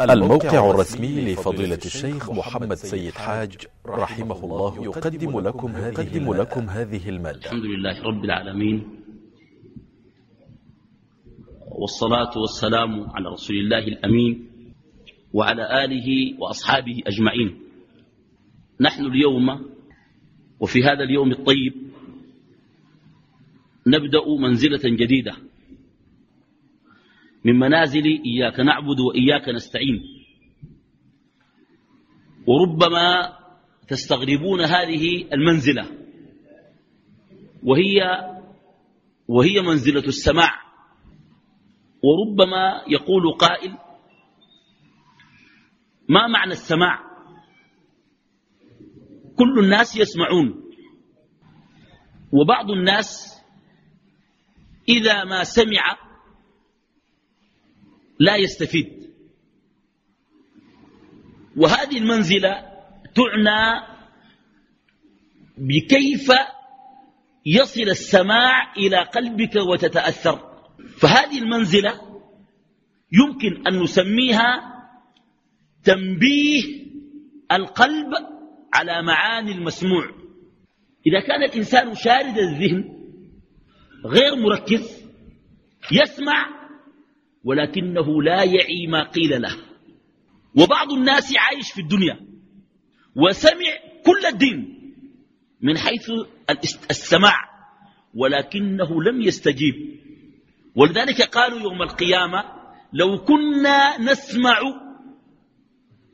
الموقع الرسمي لفضيلة الشيخ محمد سيد حاج رحمه الله يقدم لكم هذه, لكم هذه المادة. الحمد لله رب العالمين والصلاة والسلام على رسول الله الأمين وعلى آله وأصحابه أجمعين. نحن اليوم وفي هذا اليوم الطيب نبدأ منزلة جديدة. من منازل إياك نعبد وإياك نستعين. وربما تستغربون هذه المنزلة. وهي وهي منزلة السماع. وربما يقول قائل ما معنى السماع؟ كل الناس يسمعون. وبعض الناس إذا ما سمع لا يستفيد. وهذه المنزلة تعنى بكيف يصل السماع إلى قلبك وتتأثر. فهذه المنزلة يمكن أن نسميها تنبيه القلب على معاني المسموع. إذا كان الإنسان شارد الذهن غير مركز يسمع ولكنه لا يعي ما قيل له. وبعض الناس عايش في الدنيا وسمع كل الدين من حيث السماع ولكنه لم يستجيب. ولذلك قالوا يوم القيامة لو كنا نسمع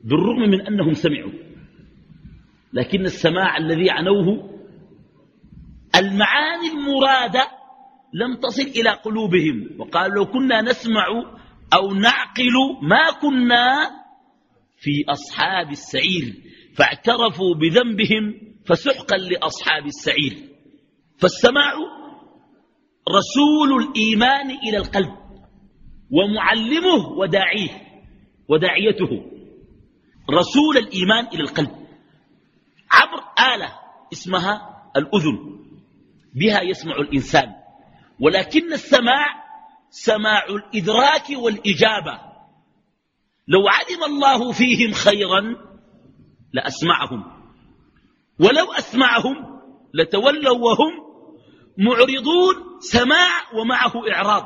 بالرغم من أنهم سمعوا لكن السماع الذي عنوه المعاني المرادة لم تصل إلى قلوبهم. وقال لو كنا نسمع أو نعقل ما كنا في أصحاب السعير فاعترفوا بذنبهم فسحقا لأصحاب السعير. فالسماع رسول الإيمان إلى القلب ومعلمه وداعيه وداعيته. رسول الإيمان إلى القلب. عبر آلة اسمها الأذن بها يسمع الإنسان. ولكن السماع سماع الإدراك والإجابة. لو علم الله فيهم خيرا لأسمعهم. ولو أسمعهم لتولوا وهم معرضون سماع ومعه إعراض.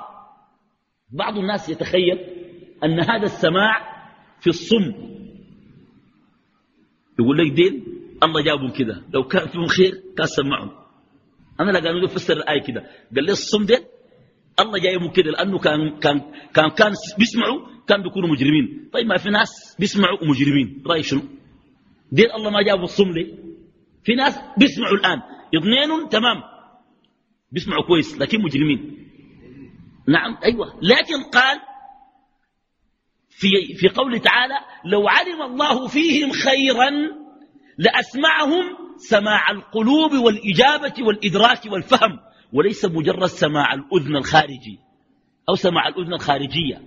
بعض الناس يتخيل أن هذا السماع في الصم. يقول لك دين الله جابهم كده لو كان فيهم خير كان سمعهم. أنا لا قالوا فسر الآية كده. قال لي الصم ده الله جايبه كده لأنه كان كان كان كان بيسمعوا كان بيكونوا مجرمين. طيب ما في ناس بيسمعوا مجرمين رأي شنو؟ دين الله ما جابوا الصم ليه في ناس بيسمعوا الآن. اثنين تمام. بيسمعوا كويس لكن مجرمين. نعم أيوة. لكن قال في, في قوله تعالى لو علم الله فيهم خيرا لأسمعهم سماع القلوب والإجابة والإدراك والفهم وليس مجرد سماع الأذن الخارجي أو سماع الأذن الخارجية.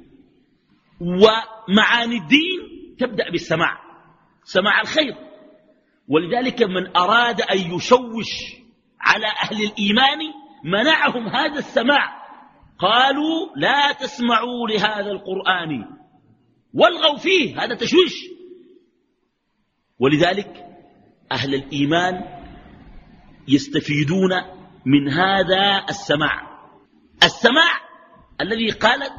ومعاني الدين تبدأ بالسماع سماع الخير. ولذلك من أراد أن يشوش على أهل الإيمان منعهم هذا السماع. قالوا لا تسمعوا لهذا القرآن والغوا فيه هذا تشويش. ولذلك أهل الإيمان يستفيدون من هذا السماع. السماع الذي قالت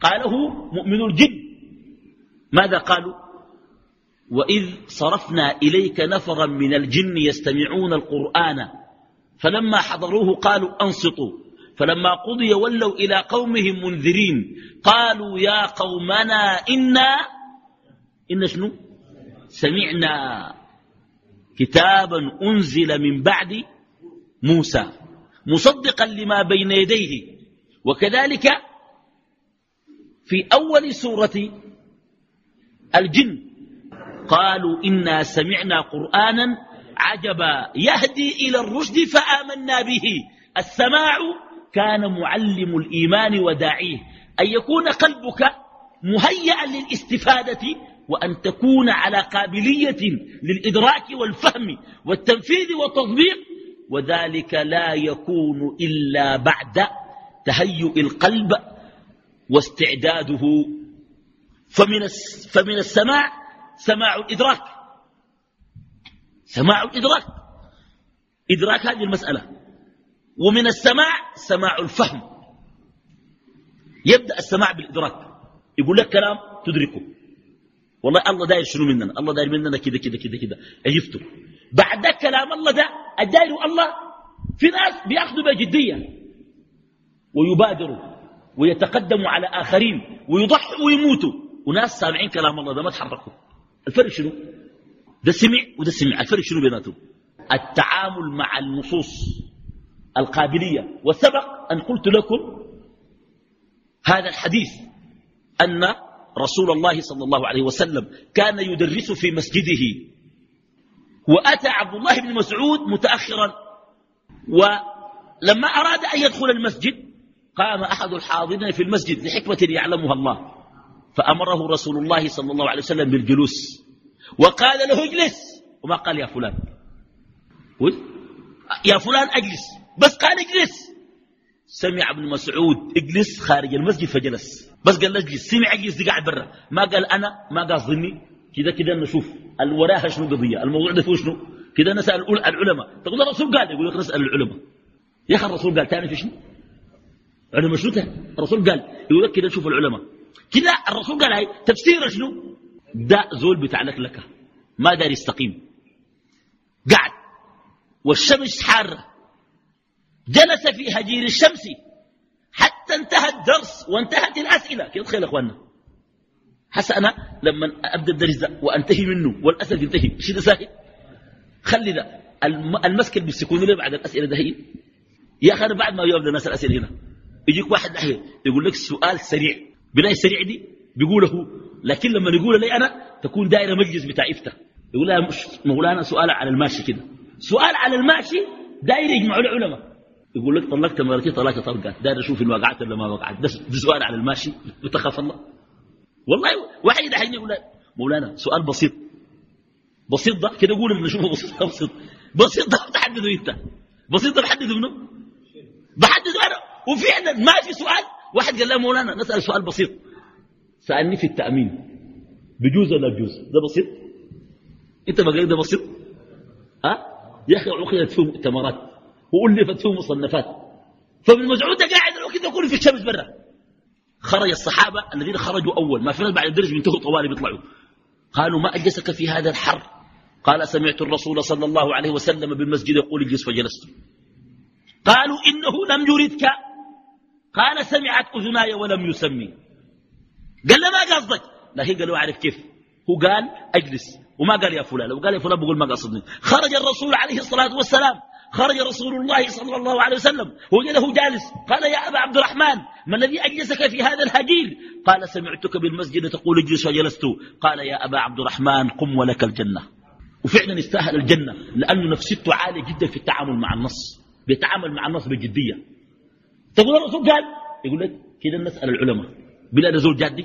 قاله مؤمن الجن. ماذا قالوا؟ وإذ صرفنا إليك نفرا من الجن يستمعون القرآن فلما حضروه قالوا أنصتوا. فلما قضي ولوا إلى قومهم منذرين قالوا يا قومنا إنا إن شنو؟ سمعنا. كتابا أنزل من بعد موسى مصدقا لما بين يديه. وكذلك في أول سورة الجن قالوا إنا سمعنا قرآنا عجبا يهدي إلى الرشد فآمنا به. السماع كان معلم الإيمان وداعيه أن يكون قلبك مهيئا للاستفادة وأن تكون على قابلية للإدراك والفهم والتنفيذ والتطبيق وذلك لا يكون إلا بعد تهيؤ القلب واستعداده. فمن, فمن السماع سماع الإدراك سماع الإدراك إدراك هذه المسألة. ومن السماع سماع الفهم. يبدأ السماع بالإدراك. يقول لك كلام تدركه. والله الله داير شنو مننا؟ الله داير مننا كده كده كده كده عرفته بعد كلام الله ده الداير الله في ناس بياخذوا بجدية ويبادروا ويتقدموا على آخرين ويضحوا ويموتوا. وناس سامعين كلام الله ده ما تحركوا. الفرق شنو؟ ده سمع وده سمع. الفرق شنو بيناتهم؟ التعامل مع النصوص القابلية. وسبق أن قلت لكم هذا الحديث أن رسول الله صلى الله عليه وسلم كان يدرس في مسجده. وأتى عبد الله بن مسعود متأخرا. ولما أراد أن يدخل المسجد قام أحد الحاضرين في المسجد لحكمة يعلمها الله. فأمره رسول الله صلى الله عليه وسلم بالجلوس. وقال له اجلس. وما قال يا فلان؟ يا فلان أجلس. بس قال اجلس. سمع ابن مسعود إجلس خارج المسجد فجلس. بس قال اجلس سمع اجلس دي قاعد برا. ما قال أنا ما قاصدني كده كده نشوف الوراها شنو قضية الموضوع ده فيه شنو. كده نسأل العلماء. تقول الرسول قال يقول لك نسأل العلماء. يا أخي الرسول قال تعرف شنو؟ علماء شنو الرسول قال يقول لك كده نشوف العلماء. كده الرسول قال هاي تفسير شنو؟ ده زول بتاع لك. ما دار يستقيم. قعد والشمس حارة. جلس في هجير الشمس حتى انتهى الدرس وانتهت الأسئلة. كيف تخيل أخواننا؟ حتى أنا لما أبدأ الدرس وأنتهي منه والأسئلة تنتهي شيء ده ساهل؟ خلي ده. المسك اللي بيسكون لي بعد الأسئلة ده هي. يا أخي أنا بعد ما يبدأ الناس الأسئلة هنا يجيك واحد ناحية يقول لك سؤال سريع. بلاي السريع دي بيقوله لكن لما يقول لي أنا تكون دائرة مجلس بتاع إفتة يقول لها مولانا سؤال على الماشي كده. سؤال على الماشي داير يجمعوا العلماء. يقول لك طلقت مرتي طلاق طلقات داير أشوف ان وقعت ولا ما وقعت. ده سؤال على الماشي. وتخاف الله. والله واحد دحين يقول مولانا سؤال بسيط. بسيط ده؟ كده قول نشوفه بسيط بسيط. بسيط ده تحدده أنت. بسيط ده بحدده منه بحدده أنا. وفعلا ما في سؤال. واحد قال له مولانا نسأل سؤال بسيط. سألني في التأمين. بجوز ولا بجوز؟ ده بسيط؟ أنت ما قلت ده بسيط؟ ها؟ يا أخي عقدت فيه مؤتمرات. والفت فيه مصنفات. فابن مسعود قاعد الوقت كله في الشمس برا. خرج الصحابة الذين خرجوا أول. ما في ناس بعد الدرس بينتهوا طوالي بيطلعوا. قالوا ما أجلسك في هذا الحر. قال سمعت الرسول صلى الله عليه وسلم بالمسجد يقول اجلس فجلست. قالوا إنه لم يردك. قال سمعت أذناي ولم يسمي. قال له ما قصدك؟ لا هي قالوا اعرف كيف؟ هو قال أجلس. وما قال يا فلان. لو قال يا فلان بقول ما قصدني. خرج الرسول عليه الصلاة والسلام. خرج رسول الله صلى الله عليه وسلم وجده جالس. قال يا أبا عبد الرحمن ما الذي أجلسك في هذا الهجير قال سمعتك بالمسجد تقول اجلس وجلست. قال يا أبا عبد الرحمن قم ولك الجنة. وفعلا استاهل الجنة لأنه نفسيته عالية جدا في التعامل مع النص بيتعامل مع النص بجدية تقول الرسول قال؟ يقول لك كده نسأل العلماء. بلا نزول جادي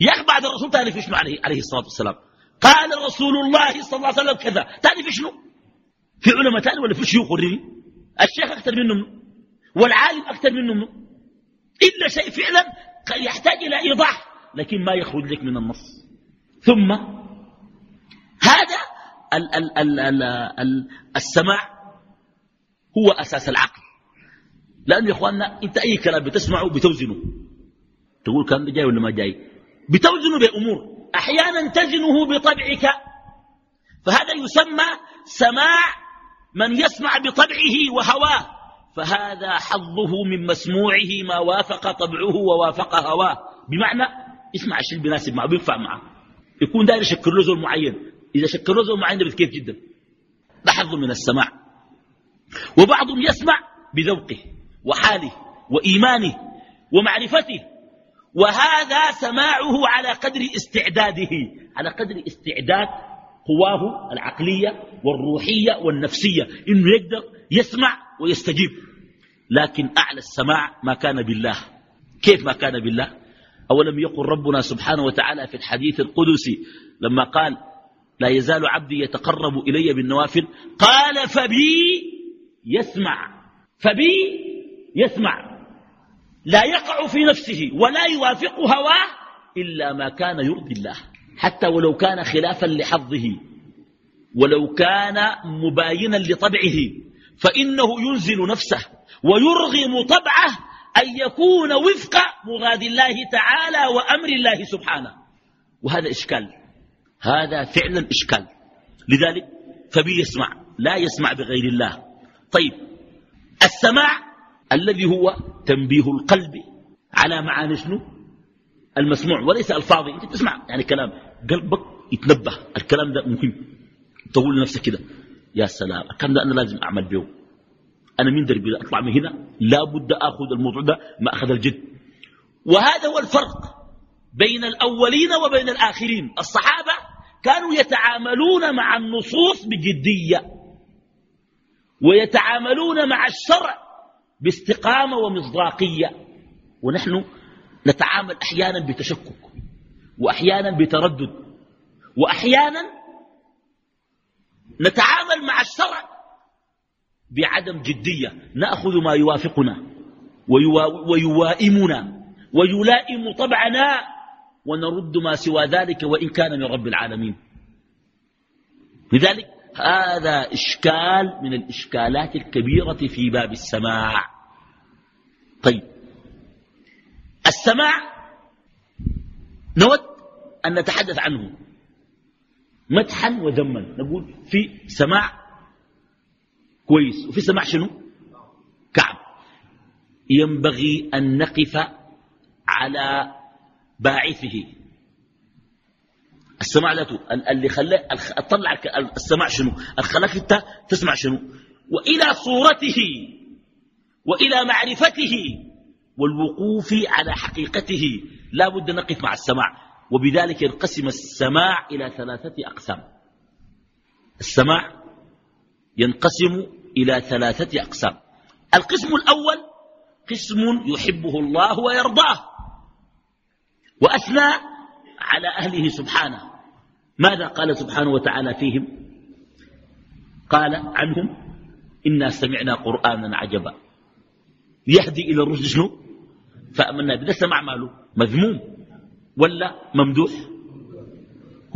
يا أخي بعد الرسول تعرف إيش عليه عليه الصلاة والسلام؟ قال رسول الله صلى الله عليه وسلم كذا. تعرف شنو في علماء تاني ولا في شيوخ وريني الشيخ أكثر منه والعالم أكثر منه إلا شيء فعلا يحتاج إلى إيضاح لكن ما يخرج لك من النص. ثم هذا ال ال ال ال ال السماع هو أساس العقل. لأنه يا إخواننا أنت أي كلام بتسمعه بتوزنه. تقول كلام جاي ولا ما جاي؟ بتوزنه بأمور. أحيانا تزنه بطبعك. فهذا يسمى سماع من يسمع بطبعه وهواه فهذا حظه من مسموعه ما وافق طبعه ووافق هواه. بمعنى اسمع الشيء بناسب معه بينفع معه. يكون داير يشكر له زول معين. إذا شكر له زول معين كيف جدا. ده حظ من السماع. وبعضهم يسمع بذوقه وحاله وإيمانه ومعرفته. وهذا سماعه على قدر استعداده. على قدر استعداد قواه العقلية والروحية والنفسية إنه يقدر يسمع ويستجيب. لكن أعلى السماع ما كان بالله. كيف ما كان بالله؟ أولم يقل ربنا سبحانه وتعالى في الحديث القدسي لما قال لا يزال عبدي يتقرب إلي بالنوافل قال فبي يسمع. فبي يسمع. لا يقع في نفسه ولا يوافق هواه إلا ما كان يرضي الله. حتى ولو كان خلافا لحظه ولو كان مباينا لطبعه فإنه ينزل نفسه ويرغم طبعه أن يكون وفق مراد الله تعالى وأمر الله سبحانه. وهذا إشكال هذا فعلا إشكال. لذلك فبي يسمع لا يسمع بغير الله. طيب السماع الذي هو تنبيه القلب على معاني شنو؟ المسموع وليس ألفاظي أنت تسمع يعني كلام قلبك يتنبه. الكلام ده مهم تقول لنفسك كده. يا سلام الكلام ده أنا لازم أعمل به. أنا من دربي أطلع من هنا. لابد أخذ الموضوع ده ما أخذ الجد. وهذا هو الفرق بين الأولين وبين الآخرين. الصحابة كانوا يتعاملون مع النصوص بجدية ويتعاملون مع الشرع باستقامة ومصداقية. ونحن نتعامل أحيانا بتشكك. وأحيانا بتردد. وأحيانا نتعامل مع الشرع بعدم جدية. نأخذ ما يوافقنا ويوائمنا ويلائم طبعنا ونرد ما سوى ذلك وإن كان من رب العالمين. لذلك هذا إشكال من الإشكالات الكبيرة في باب السماع. طيب. السماع نود أن نتحدث عنه. مدحا وذما. نقول في سماع كويس. وفي سماع شنو؟ كعب. ينبغي أن نقف على باعثه. السماع ذاته اللي خلى اطلع السماع شنو؟ الخلاك انت تسمع شنو؟ وإلى صورته وإلى معرفته والوقوف على حقيقته. لا بد نقف مع السماع. وبذلك ينقسم السماع إلى ثلاثة أقسام. السماع ينقسم إلى ثلاثة أقسام. القسم الأول قسم يحبه الله ويرضاه. وأثنى على أهله سبحانه. ماذا قال سبحانه وتعالى فيهم؟ قال عنهم إنا سمعنا قرآنا عجبا. يهدي إلى الرشد شنو؟ فأمنا بده سمع ماله. مذموم ولا ممدوح؟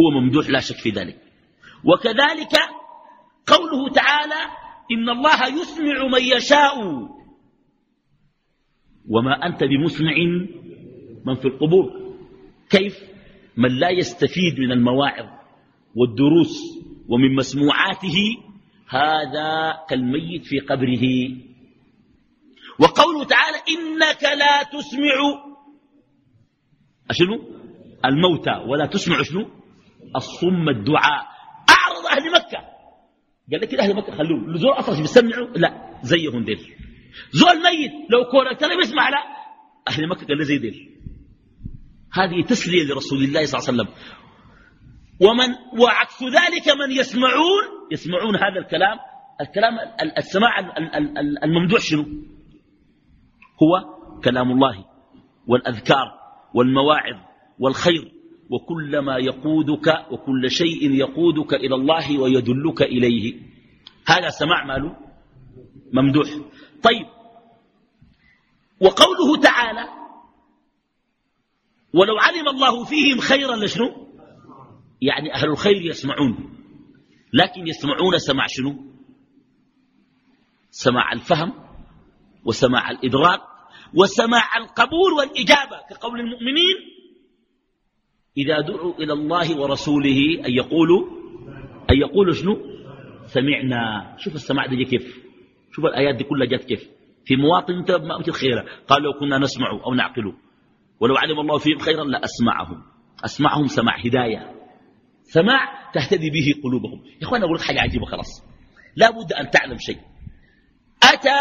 هو ممدوح لا شك في ذلك. وكذلك قوله تعالى إن الله يسمع من يشاء. وما أنت بمسمع من في القبور. كيف؟ من لا يستفيد من المواعظ والدروس ومن مسموعاته هذا كالميت في قبره. وقوله تعالى إنك لا تسمع. أشنو؟ الموتى. ولا تسمع شنو؟ الصم الدعاء. أعرض أهل مكة. قال لك أهل مكة خلوه. زول أصلا بيسمعوا لا زيهم ديل. زول ميت. لو كورتنا بيسمع. لا. أهل مكة قال زي ديل. هذه تسلية لرسول الله صلى الله عليه وسلم. ومن وعكس ذلك من يسمعون يسمعون هذا الكلام. الكلام السماع الممدوح شنو؟ هو كلام الله والأذكار والمواعظ والخير وكل ما يقودك وكل شيء يقودك إلى الله ويدلك إليه. هذا سماع ماله؟ ممدوح. طيب. وقوله تعالى ولو علم الله فيهم خيرا لشنو؟ يعني أهل الخير يسمعون. لكن يسمعون سماع شنو؟ سماع الفهم وسماع الإدراك وسماع القبول والإجابة كقول المؤمنين إذا دعوا إلى الله ورسوله أن يقولوا أن يقولوا شنو؟ سمعنا. شوف السماع دي كيف؟ شوف الآيات دي كلها جت كيف؟ في مواطن انت ما خيرا قال لو كنا نسمع أو نعقل. ولو علم الله فيهم خيرا لأسمعهم. أسمعهم سماع هداية. سماع تهتدي به قلوبهم. يا أخوانا أقول لك حاجة عجيبة خلاص. لا بد أن تعلم شيء. أتى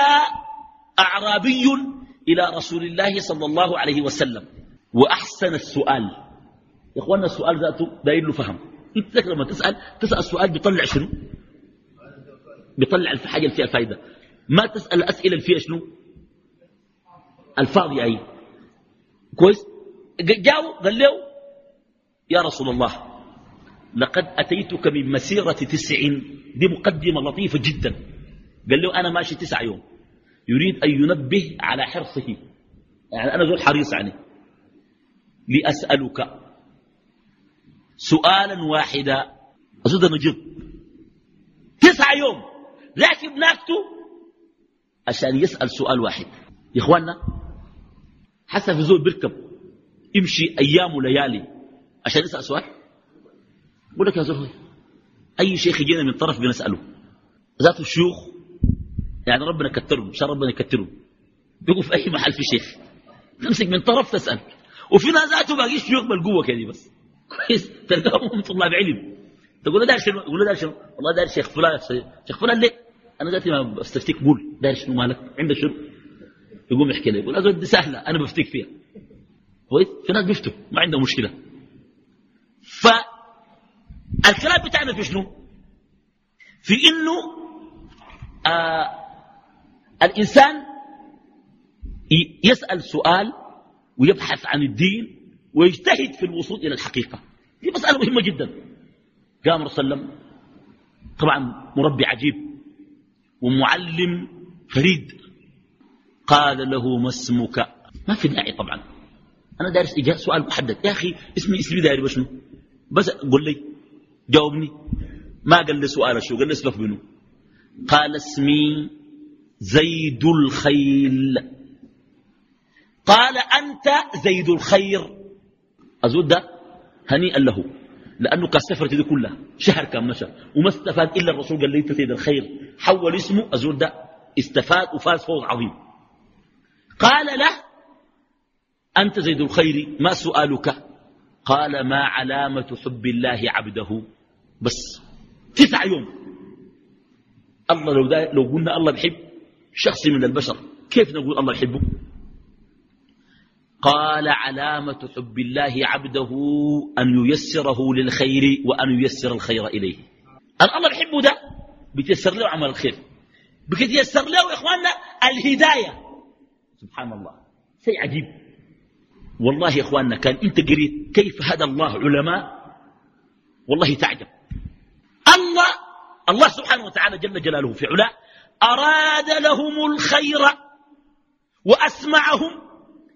أعرابي إلى رسول الله صلى الله عليه وسلم. وأحسن السؤال. يا اخوانا السؤال ذاته داير له فهم انت لما تسأل تسأل السؤال بيطلع شنو؟ بيطلع الحاجة اللي فيها فايدة. ما تسأل الأسئلة اللي فيها شنو؟ الفاضيه أي. كويس؟ جاو قال له يا رسول الله لقد أتيتك من مسيرة تسع. دي مقدمة لطيفة جدا. قال له أنا ماشي تسع يوم. يريد أن ينبه على حرصه. يعني أنا ذو الحريص عنه لأسألك سؤالا واحدا. أزود نجيب تسعة يوم. راكب ناكته عشان يسأل سؤال واحد. يا إخواننا حسب في زول بيركب يمشي أيام وليالي عشان يسأل سؤال؟ بقول لك يا زول أي شيخ يجينا من طرف بنسأله؟ ذات الشيوخ يعني ربنا كترهم شاء ربنا يكترهم. بيقوا في أي محل في شيخ. تمسك من طرف تسأل. وفي ناس ذاته باقي شيوخ بالقوة كده بس. كويس. تلقاهم طلاب علم. تقول له شنو؟ يقول له شنو؟ والله دار شيخ فلان شيخ فلان ليه؟ أنا ذاتي ما بستفتيك قول دار شنو مالك؟ عندك شنو؟ يقوم يحكي لي يقول هذا دي سهلة أنا بفتيك فيها. كويس. في ناس بيفتوا ما عندهم مشكلة. فالكلام بتاعنا في شنو؟ في إنه آه الإنسان يسأل سؤال ويبحث عن الدين ويجتهد في الوصول إلى الحقيقة. دي مسألة مهمة جدا. قام رسول الله طبعا مربي عجيب ومعلم فريد قال له ما اسمك؟ ما في داعي طبعا. أنا دارس سؤال محدد. يا أخي اسمي اسمي داري بشنو؟ بس قل لي. جاوبني. ما قال لي سؤال شو قال لي اسلك منه قال اسمي زيد الخيل. قال أنت زيد الخير. أزود ده؟ هنيئا له. لأنه كان سفرت دي كلها. شهر كان مشى. وما استفاد إلا الرسول قال لي أنت سيد الخير. حول اسمه. أزول ده. استفاد وفاز فوز عظيم. قال له أنت زيد الخير. ما سؤالك؟ قال ما علامة حب الله عبده. بس. تسع يوم. الله لو, لو قلنا الله بحب. شخص من البشر. كيف نقول الله يحبه؟ قال علامة حب الله عبده أن ييسره للخير وأن ييسر الخير إليه. أن الله بحبه ده بتيسر له عمل الخير. بتيسر له يا إخواننا الهداية. سبحان الله. شيء عجيب. والله يا إخواننا كان أنت قريت كيف هدى الله علماء؟ والله تعجب. الله الله سبحانه وتعالى جل جلاله في علاه أراد لهم الخير وأسمعهم.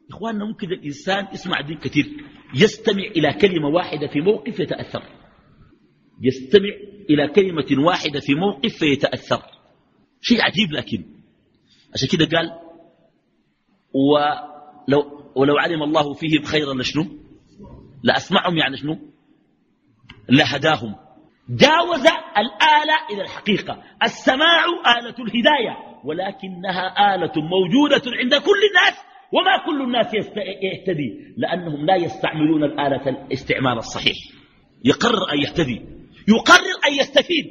إخواننا ممكن الإنسان يسمع دين كثير يستمع إلى كلمة واحدة في موقف يتأثر. يستمع إلى كلمة واحدة في موقف فيتأثر شيء عجيب لكن عشان كده قال ولو, ولو علم الله فيهم خيرا لشنو؟ لأسمعهم يعني شنو؟ لهداهم. جاوز الآلة إلى الحقيقة. السماع آلة الهداية ولكنها آلة موجودة عند كل الناس وما كل الناس يهتدي لأنهم لا يستعملون الآلة الاستعمال الصحيح. يقرر أن يهتدي. يقرر أن يستفيد.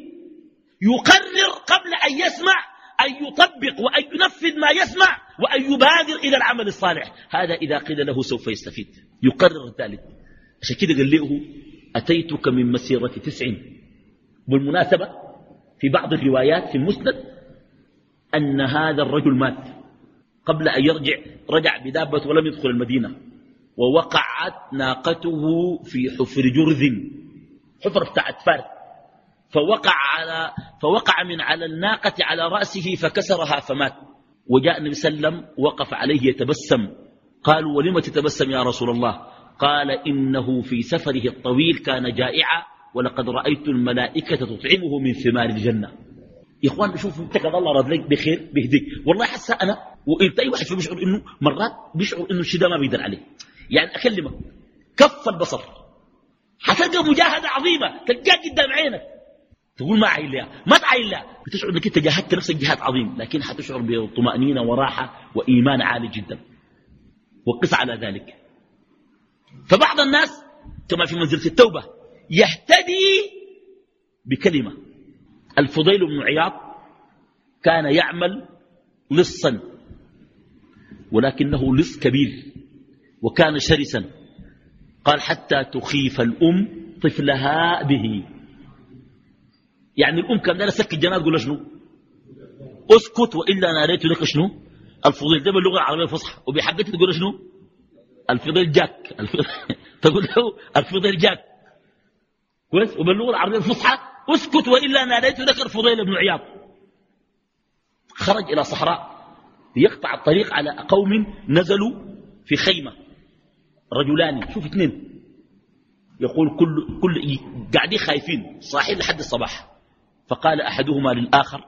يقرر قبل أن يسمع أن يطبق وأن ينفذ ما يسمع وأن يبادر إلى العمل الصالح. هذا إذا قيل له سوف يستفيد. يقرر ذلك. عشان كده قال له أتيتك من مسيرة تسع بالمناسبة في بعض الروايات في المسند أن هذا الرجل مات قبل أن يرجع رجع بدابة ولم يدخل المدينة ووقعت ناقته في حفر جرذ حفر بتاعت فارس فوقع, على فوقع من على الناقة على رأسه فكسرها فمات. وجاء النبي صلى الله عليه وسلم وقف عليه يتبسم. قالوا ولم تتبسم يا رسول الله؟ قال إنه في سفره الطويل كان جائعا ولقد رأيت الملائكة تطعمه من ثمار الجنة. يا إخوان شوفوا انت الله رد لك بخير بيهديك والله حاسة أنا وإنت أي واحد بيشعر إنه مرات بيشعر إنه الشيء ده ما بيقدر عليه. يعني أكلمك كف البصر. حتلقى مجاهدة عظيمة تلقاها قدام عينك. تقول ما عين لها ما تعين لها. بتشعر إنك أنت جاهدت نفسك جهاد عظيم لكن حتشعر بطمانينه وراحة وإيمان عالي جدا. وقس على ذلك. فبعض الناس كما في منزلة التوبة يهتدي بكلمة. الفضيل بن عياض كان يعمل لصا ولكنه لص كبير وكان شرسا. قال حتى تخيف الأم طفلها به. يعني الأم كان لها سك الجنات قول شنو؟ أسكت وإلا أنا ريت لك شنو؟ الفضيل ده باللغة العربية الفصحى وبحقتها تقول شنو؟ الفضيل جاك. تقول له الفضيل جاك. كويس وباللغة العربية الفصحى أسكت وإلا ناديت لك الفضيل بن عياض. خرج إلى صحراء ليقطع الطريق على قوم نزلوا في خيمة. رجلان شوف اثنين. يقول كل كل قاعدين خايفين صاحين لحد الصباح. فقال أحدهما للآخر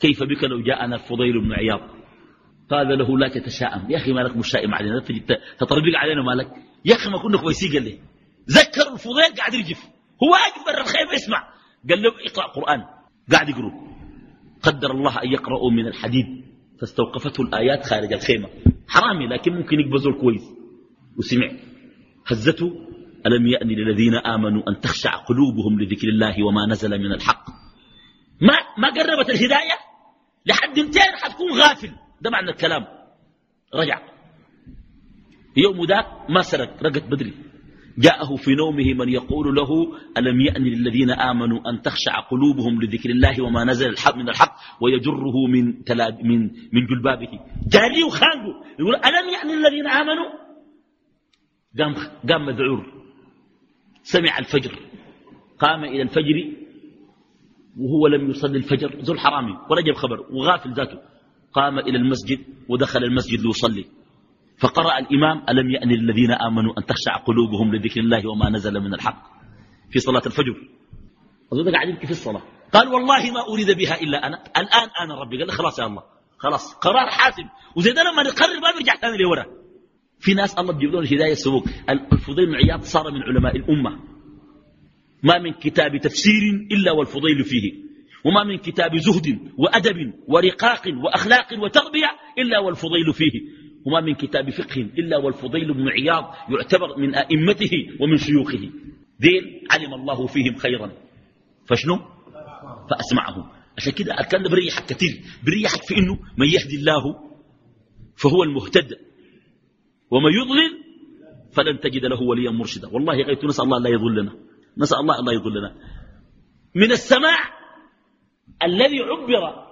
كيف بك لو جاءنا الفضيل بن عياض؟ قال له لا تتشائم. يا أخي مالك مشائم علينا تطربق علينا مالك يا أخي ما كنا كويسين قال لي. ذكر الفضيل قاعد يرجف هو أكبر الخيف يسمع. قال له اقرأ قرآن. قاعد يقرأ. قدر الله أن يقرأوا من الحديد. فاستوقفته الآيات خارج الخيمة. حرامي لكن ممكن يقبزوا الكويس. وسمع. هزته. ألم يأن للذين آمنوا أن تخشع قلوبهم لذكر الله وما نزل من الحق؟ ما ما قربت الهداية؟ لحد امتين حتكون غافل. ده معنى الكلام. رجع. يوم ذاك ما سرق رقت بدري. جاءه في نومه من يقول له ألم يأن للذين آمنوا أن تخشع قلوبهم لذكر الله وما نزل الحق من الحق ويجره من, من, من جلبابه؟ جاري وخانقه. يقول ألم يأن للذين آمنوا؟ قام, قام مذعور. سمع الفجر. قام إلى الفجر وهو لم يصلي الفجر. ذو الحرامي ورجب خبر. وغافل ذاته. قام إلى المسجد ودخل المسجد ليصلي. فقرأ الإمام ألم يأن الذين آمنوا أن تخشع قلوبهم لذكر الله وما نزل من الحق في صلاة الفجر؟ أظن قاعد يبكي في الصلاة. قال والله ما أريد بها إلا أنا. الآن أنا ربي. قال خلاص يا الله. خلاص. قرار حاسم. وزي ده لما نقرر ما بيرجع ثاني لورا. في ناس الله بيجيب لهم الهداية السبوك. الفضيل بن عياض صار من علماء الأمة. ما من كتاب تفسير إلا والفضيل فيه. وما من كتاب زهد وأدب ورقاق وأخلاق وتربية إلا والفضيل فيه. وما من كتاب فقه إلا والفضيل بن عياض يعتبر من أئمته ومن شيوخه. دين علم الله فيهم خيرا. فشنو؟ فأسمعهم. عشان كده ده بريحك كثير بريحك في إنه من يهدي الله فهو المهتد. ومن يضلل فلن تجد له وليا مرشدا. والله غيت نسأل الله لا يضلنا. نسأل الله لا يضلنا. من السماع الذي عبر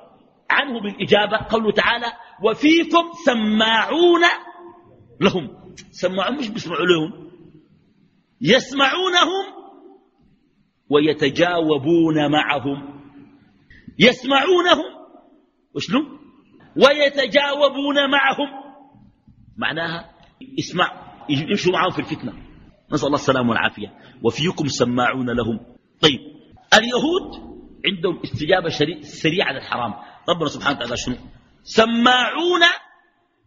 عنه بالإجابة قوله تعالى وفيكم سماعون لهم. سماعون مش بيسمعوا لهم. يسمعونهم ويتجاوبون معهم. يسمعونهم. وشنو؟ ويتجاوبون معهم. معناها اسمع يمشوا معهم في الفتنة. نسأل الله السلامة والعافية. وفيكم سماعون لهم. طيب اليهود عندهم استجابة سريعة للحرام. ربنا سبحانه وتعالى شنو؟ سماعون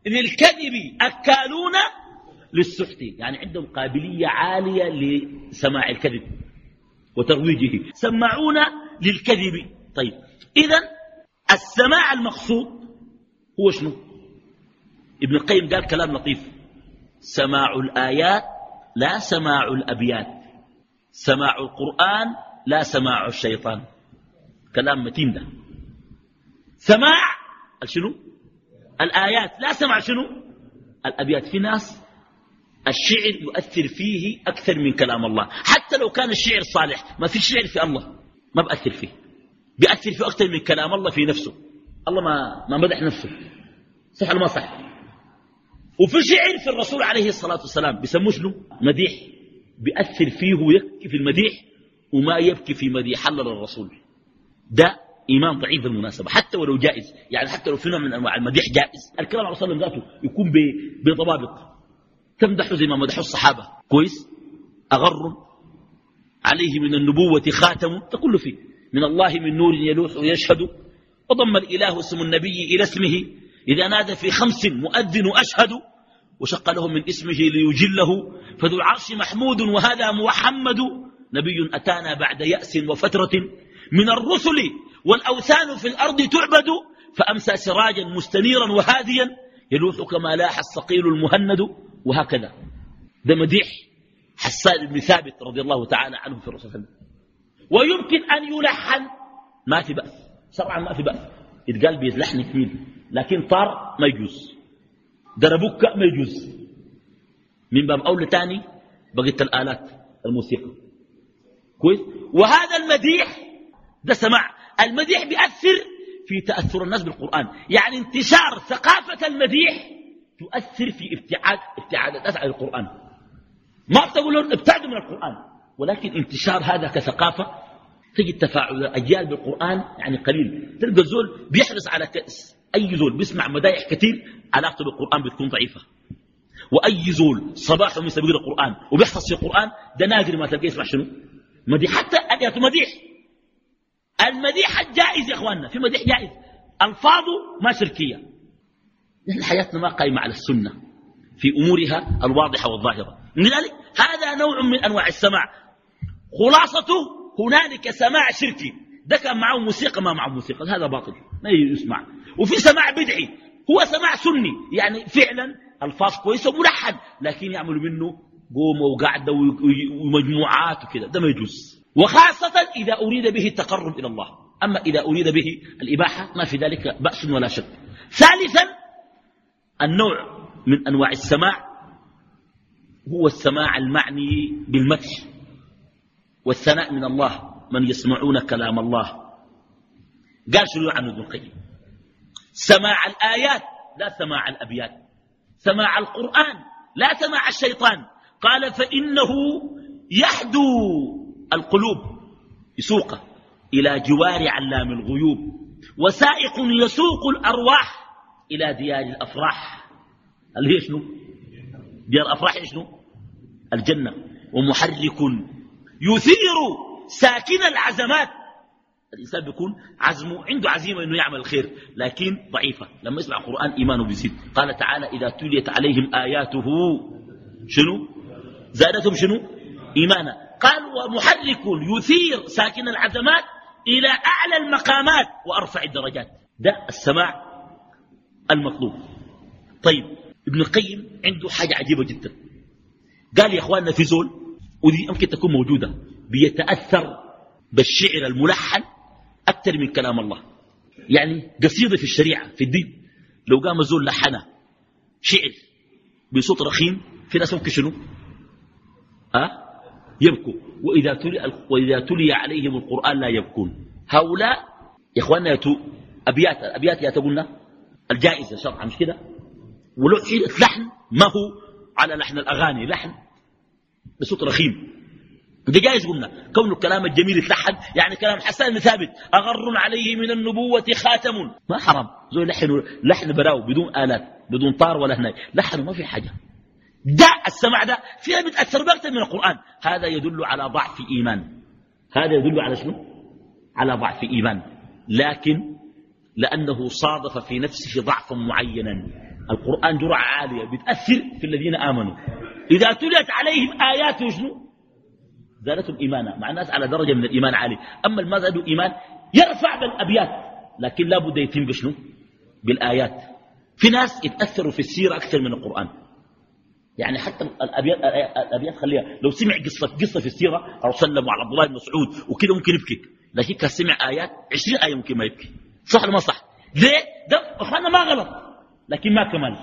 للكذب أكالون للسحت. يعني عندهم قابلية عالية لسماع الكذب وترويجه. سماعون للكذب. طيب إذا السماع المقصود هو شنو؟ ابن القيم قال كلام لطيف. سماع الآيات لا سماع الأبيات. سماع القرآن لا سماع الشيطان. كلام متين ده. سماع شنو؟ الآيات لا سمع شنو؟ الأبيات في ناس الشعر يؤثر فيه أكثر من كلام الله. حتى لو كان الشعر صالح ما في شعر في الله ما بأثر فيه. بيأثر فيه أكثر من كلام الله في نفسه. الله ما, ما مدح نفسه. صح ولا ما صح؟ وفي شعر في الرسول عليه الصلاة والسلام بيسموه شنو؟ مديح. بيأثر فيه ويبكي في المديح وما يبكي في مديح الله للرسول. ده إيمان ضعيف بالمناسبة حتى ولو جائز يعني حتى لو في نوع من أنواع المديح جائز. الكلام على صلى الله ذاته يكون بضوابط. تمدحه زي ما مدحوا الصحابة. كويس؟ أغر عليه من النبوة خاتم تقول فيه. من الله من نور يلوح ويشهد وضم الإله اسم النبي إلى اسمه. إذا نادى في خمس مؤذن أشهد. وشق له من اسمه ليجله. فذو العرش محمود وهذا محمد نبي أتانا بعد يأس وفترة من الرسل. والأوثان في الأرض تعبد فأمسى سراجا مستنيرا وهاديا يلوح كما لاح الصقيل المهند وهكذا. ده مديح حسان بن ثابت رضي الله تعالى عنه في الرسول صلى الله. عليه وسلم ويمكن أن يلحن ما في بأس شرعا ما في بأس. يتقال بيزلحن كمين لكن طار ما يجوز. دربك ما يجوز. من باب أولى تاني بقيت الآلات الموسيقى. كويس؟ وهذا المديح ده سماع. المديح بيأثر في تأثر الناس بالقرآن. يعني انتشار ثقافة المديح تؤثر في ابتعاد ابتعاد الناس عن القرآن. ما بتقول ابتعدوا من القرآن ولكن انتشار هذا كثقافة تجد تفاعل الأجيال بالقرآن يعني قليل. تلقى الزول بيحرص على كأس. أي زول بيسمع مدايح كثير علاقته بالقرآن بتكون ضعيفة. وأي زول صباح من سبيل القرآن وبيحفظ في القرآن ده نادر ما تلقى يسمع شنو؟ مديح. حتى أديات مديح. المديح جائز يا أخواننا في مديح جائز. ألفاظه ما شركية. نحن حياتنا ما قائمة على السنة في أمورها الواضحة والظاهرة. لذلك هذا نوع من أنواع السماع. خلاصته هنالك سماع شركي. ده كان معه موسيقى ما معه موسيقى. هذا باطل ما يسمع. وفي سماع بدعي. هو سماع سني. يعني فعلا ألفاظ كويسة وملحن لكن يعملوا منه قومه وقعده ومجموعات وكذا. ده ما يجوز. وخاصة إذا أريد به التقرب إلى الله. أما إذا أريد به الإباحة ما في ذلك بأس ولا شك. ثالثا النوع من أنواع السماع. هو السماع المعني بالمدح والثناء من الله من يسمعون كلام الله. قال شنو عن ابن القيم؟ سماع الآيات لا سماع الأبيات. سماع القرآن لا سماع الشيطان. قال فإنه يحدو القلوب يسوق إلى جوار علام الغيوب وسائق يسوق الأرواح إلى ديار الأفراح. اللي هي شنو؟ ديار الأفراح شنو؟ الجنة. ومحرك يثير ساكن العزمات. الإنسان بيكون عزمه عنده عزيمة أنه يعمل الخير لكن ضعيفة. لما يسمع القرآن إيمانه بيزيد. قال تعالى إذا تليت عليهم آياته شنو؟ زادتهم شنو؟ إيمانا. قال ومحرك يثير ساكن العزمات إلى أعلى المقامات وأرفع الدرجات. ده السماع المطلوب. طيب ابن القيم عنده حاجة عجيبة جدا. قال يا أخواننا في زول ودي يمكن تكون موجودة بيتأثر بالشعر الملحن أكثر من كلام الله. يعني قصيدة في الشريعة في الدين. لو قام زول لحنه شعر بصوت رخيم في ناس ممكن شنو؟ أه؟ يبكوا وإذا تلي, وإذا تلي عليهم القرآن لا يبكون. هؤلاء يا إخواننا يتو أبيات الأبيات يا تقولنا الجائزة شرعا مش كده؟ ولو لحن ما هو على لحن الأغاني لحن بصوت رخيم. ده جايز قلنا. كون الكلام الجميل يتلحن يعني كلام حسان بن ثابت. أغر عليه من النبوة خاتم. ما حرام. زي لحن لحن براو بدون آلات بدون طار ولا هناي. لحن ما في حاجة. ده السمع ده فيها بتأثر بأكثر من القرآن. هذا يدل على ضعف إيمان. هذا يدل على شنو؟ على ضعف إيمان. لكن لأنه صادف في نفسه ضعفا معينا. القرآن جرعة عالية بتأثر في الذين آمنوا. إذا تليت عليهم آياته شنو؟ زادتهم إيمانا. مع الناس على درجة من الإيمان عالي. أما ما زادوا إيمان؟ يرفع بالأبيات. لكن لا بد يتم بشنو؟ بالآيات. في ناس يتأثروا في السيرة أكثر من القرآن. يعني حتى الأبيات, الأبيات خليها. لو سمع قصة, قصة في السيرة أو سلم على عبد الله بن مسعود وكذا ممكن يبكي. لكن كان سمع آيات 20 آية ممكن ما يبكي. صح ولا ما صح؟ ليه؟ ده أخوانا ما غلط. لكن ما كمال.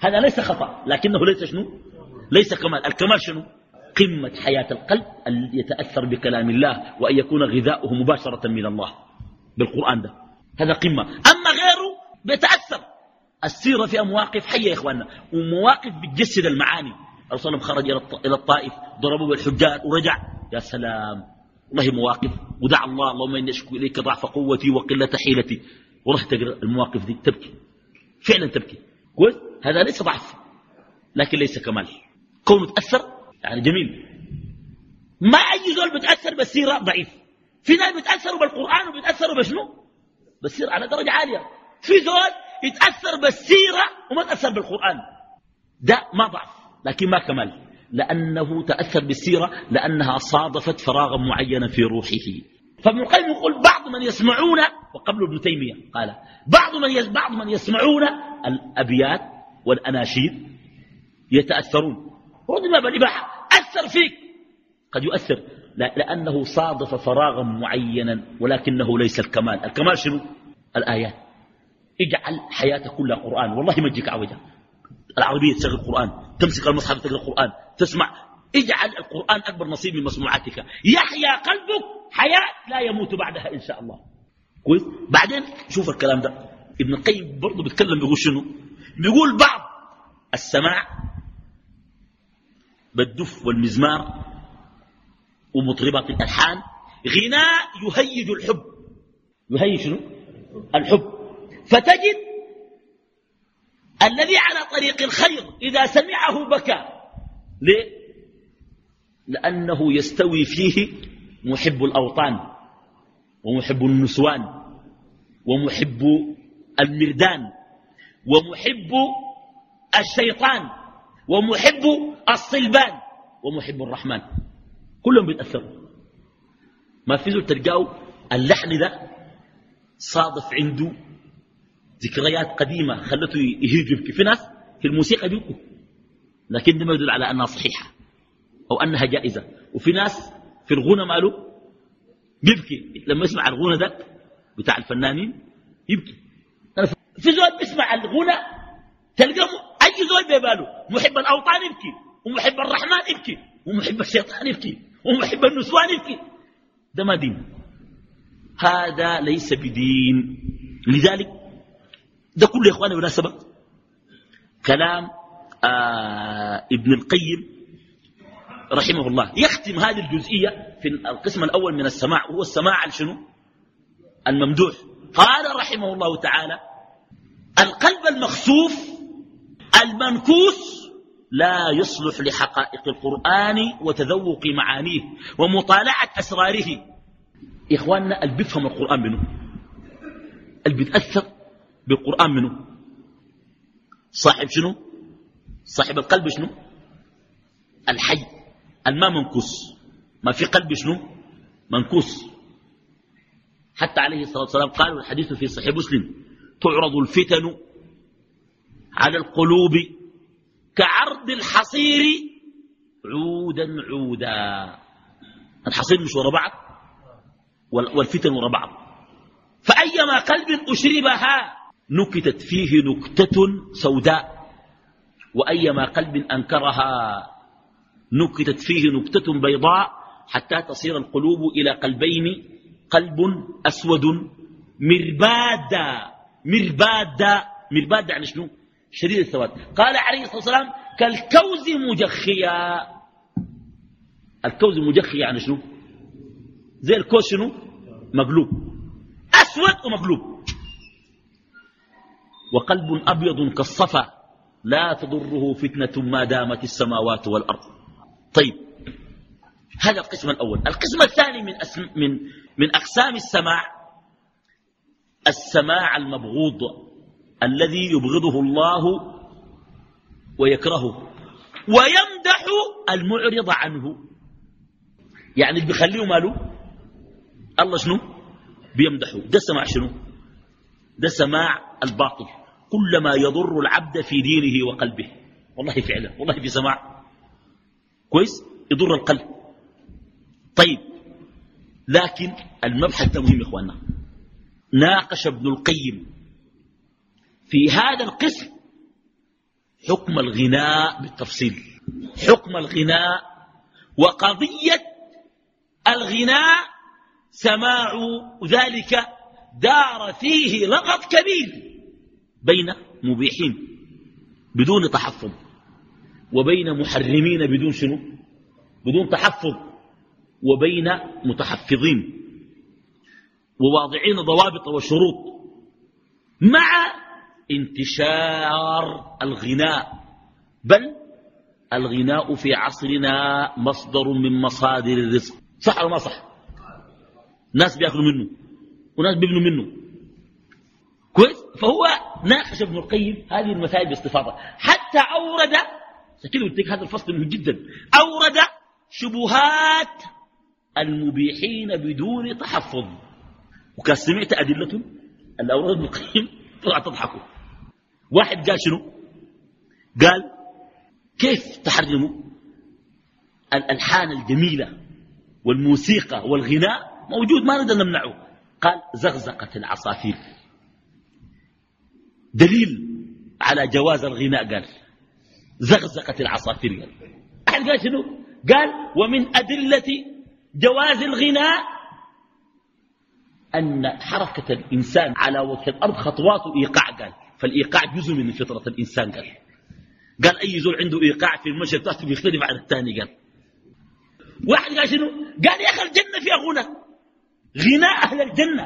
هذا ليس خطأ. لكنه ليس شنو؟ ليس كمال. الكمال شنو؟ قمة حياة القلب أن يتأثر بكلام الله وأن يكون غذاؤه مباشرة من الله. بالقرآن ده. هذا قمة. أما غيره بيتأثر. السيرة فيها مواقف حية يا إخواننا ومواقف بتجسد المعاني. الرسول خرج إلى الطائف ضربوا بالحجاج ورجع يا سلام. والله مواقف ودع الله اللهم إني أشكو إليك ضعف قوتي وقلة حيلتي. ورح تقرأ المواقف دي تبكي. فعلا تبكي. كويس هذا ليس ضعف لكن ليس كمال. كونه تأثر يعني جميل. ما أي زول بتأثر بالسيرة ضعيف. في ناس بيتأثروا بالقرآن وبيتأثروا بشنو؟ بالسيرة على درجة عالية. في زول يتأثر بالسيرة وما تأثر بالقرآن. ده ما ضعف لكن ما كمال لأنه تأثر بالسيرة لأنها صادفت فراغا معينا في روحه. فابن القيم يقول بعض من يسمعون وقبل ابن تيمية قال بعض من بعض من يسمعون الأبيات والأناشيد يتأثرون. رد بالإباحة أثر فيك. قد يؤثر لأنه صادف فراغا معينا ولكنه ليس الكمال. الكمال شنو؟ الآيات. اجعل حياتك كلها قرآن. والله ما تجيك عوجة العربية تشغل القرآن تمسك المصحف تقرأ القرآن تسمع. اجعل القرآن أكبر نصيب من مسموعاتك. يحيا قلبك حياة لا يموت بعدها إن شاء الله. كويس؟ بعدين شوف الكلام ده. ابن القيم برضه بيتكلم بيقول شنو؟ بيقول بعض السماع بالدف والمزمار ومطربات الألحان غناء يهيج الحب. يهيج شنو؟ الحب. فتجد الذي على طريق الخير إذا سمعه بكى. ليه؟ لأنه يستوي فيه محب الأوطان ومحب النسوان ومحب المردان ومحب الشيطان ومحب الصلبان ومحب الرحمن. كلهم بيتأثروا. ما في زول تلقاه اللحن ده صادف عنده ذكريات قديمة خلته يهيج يبكي في ناس في الموسيقى بيبكوا لكن ده ما يدل على أنها صحيحة أو أنها جائزة. وفي ناس في الغنى ماله بيبكي لما يسمع الغنى ده بتاع الفنانين يبكي. في زول بيسمع الغنى تلقى أي زول بيباله. محب الأوطان يبكي ومحب الرحمن يبكي ومحب الشيطان يبكي ومحب النسوان يبكي. ده ما دين. هذا ليس بدين. لذلك ده كله يا إخواني مناسبة كلام آه ابن القيم رحمه الله. يختم هذه الجزئية في القسم الأول من السماع وهو السماع شنو؟ الممدوح. قال رحمه الله تعالى القلب المخسوف المنكوس لا يصلح لحقائق القرآن وتذوق معانيه ومطالعة أسراره. إخواننا اللي بيفهم القرآن منه. اللي بيتأثر بالقرآن منه. صاحب شنو؟ صاحب القلب شنو؟ الحي الماء منكوس ما في قلب شنو؟ منكوس. حتى عليه الصلاة والسلام قال الحديث في صحيح مسلم تعرض الفتن على القلوب كعرض الحصير عودا عودا. الحصير مش ورا بعض؟ والفتن ورا بعض. فأيما قلب أشربها نكتت فيه نكتة سوداء وأيما قلب أنكرها نكتت فيه نكتة بيضاء حتى تصير القلوب إلى قلبين قلب أسود مربادا مربادا مربادا يعني شنو؟ شديد السواد. قال عليه الصلاة والسلام كالكوز مجخيا. الكوز مجخيا يعني شنو؟ زي الكوز شنو؟ مقلوب. أسود ومقلوب. وقلب أبيض كالصفا لا تضره فتنة ما دامت السماوات والأرض. طيب هذا القسم الأول. القسم الثاني من, أسم من, من أقسام السماع السماع المبغوض الذي يبغضه الله ويكرهه ويمدح المعرض عنه. يعني اللي بيخليه ماله؟ الله شنو؟ بيمدحه. ده سماع شنو؟ ده سماع الباطل. كلما يضر العبد في دينه وقلبه. والله فعلا والله في سماع. كويس؟ يضر القلب. طيب. لكن المبحث مهم يا إخواننا. ناقش ابن القيم في هذا القسم حكم الغناء بالتفصيل. حكم الغناء وقضية الغناء سماع ذلك دار فيه لغط كبير. بين مبيحين بدون تحفظ وبين محرمين بدون شنو؟ بدون تحفظ وبين متحفظين وواضعين ضوابط وشروط مع انتشار الغناء. بل الغناء في عصرنا مصدر من مصادر الرزق. صح ولا ما صح؟ ناس بيأكلوا منه وناس بيبنوا منه. كويس؟ فهو ناقش ابن القيم هذه المسائل باستفاضة. حتى أورد كده قلت هذا الفصل مهم جدا أورد شبهات المبيحين بدون تحفظ. وكان سمعت ادلتهم اللي اورد ابن القيم طلع تضحكوا واحد قال شنو؟ قال كيف تحرموا الألحان الجميلة والموسيقى والغناء؟ موجود ما نقدر نمنعه. قال زغزقة العصافير. دليل على جواز الغناء قال زغزقة العصافير قال أحد قال شنو؟ قال ومن أدلة جواز الغناء أن حركة الإنسان على وجه الأرض خطواته إيقاع قال. فالإيقاع جزء من فطرة الإنسان قال. قال أي زول عنده إيقاع في المشي بتاعته بيختلف عن الثاني قال. واحد قال شنو؟ قال يا أخي الجنة فيها غنى. غناء أهل الجنة.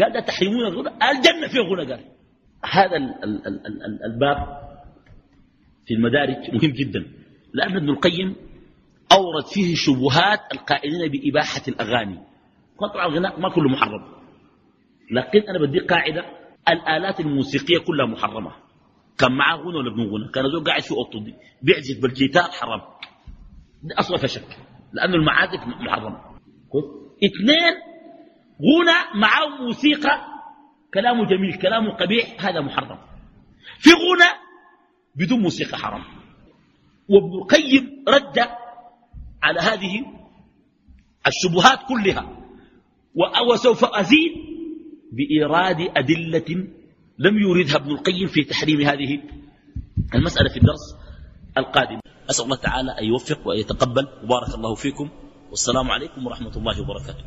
قال ده تحرمون الغنى الجنة فيها غنى قال. هذا ال ال ال ال ال الباب في المدارج مهم جدا. لأن ابن القيم أورد فيه شبهات القائلين بإباحة الأغاني. طبعا الغناء ما كله محرم. لكن أنا بدي قاعدة الآلات الموسيقية كلها محرمة. كان معاه غنى ولا ابن غنى؟ كان زول قاعد في أوضته دي بيعزف بالجيتار حرام. ده أصلا فشك لأنه المعازف محرمة اثنين غنى معاه موسيقى كلامه جميل كلامه قبيح هذا محرم. في غنى بدون موسيقى حرام. وابن القيم رد على هذه الشبهات كلها. وسوف أزيد بإيراد أدلة لم يوردها ابن القيم في تحريم هذه المسألة في الدرس القادم. أسأل الله تعالى أن يوفق وأن يتقبل. وبارك الله فيكم. والسلام عليكم ورحمة الله وبركاته.